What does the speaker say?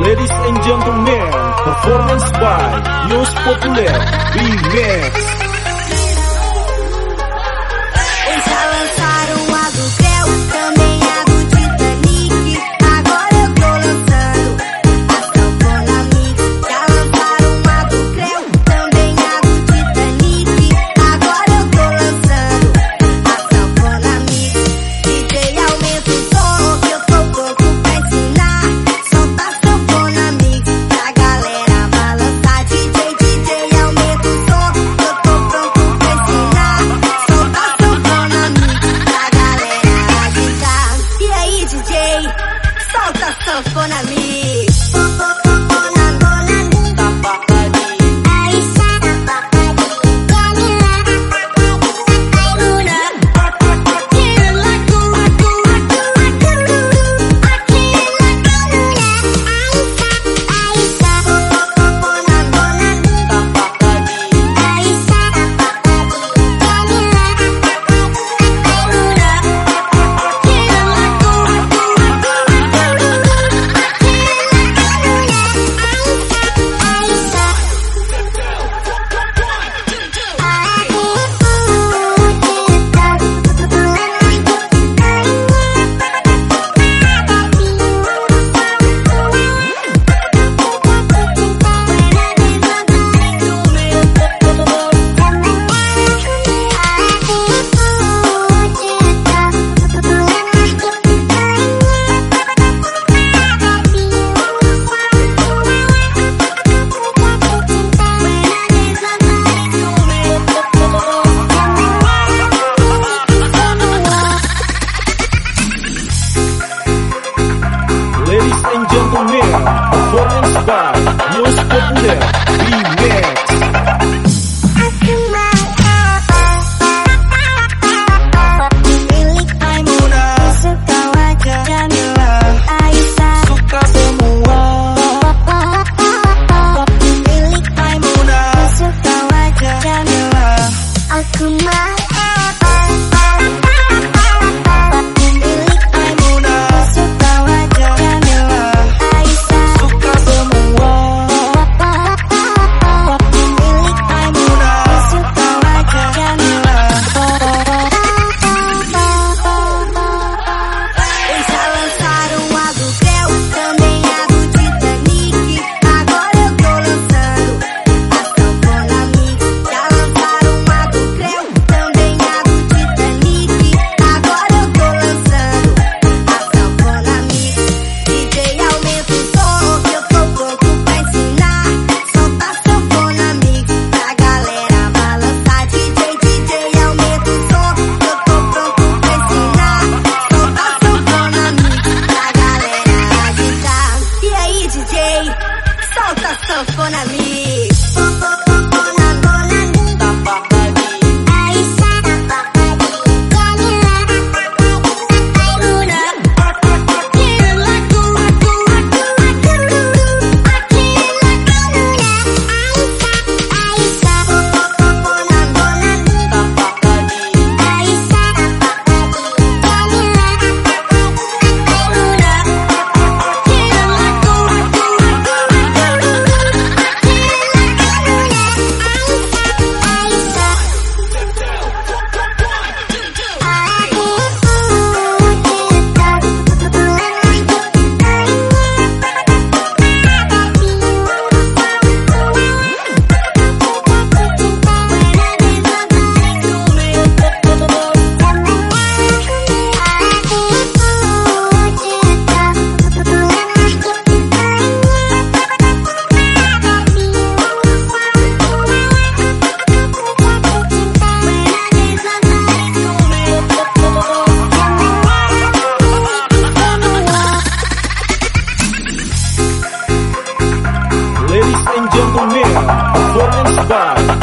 Ladies and gentlemen, performance by your Popular B-Max. Patas con a. Salta sanfona, mi. Popular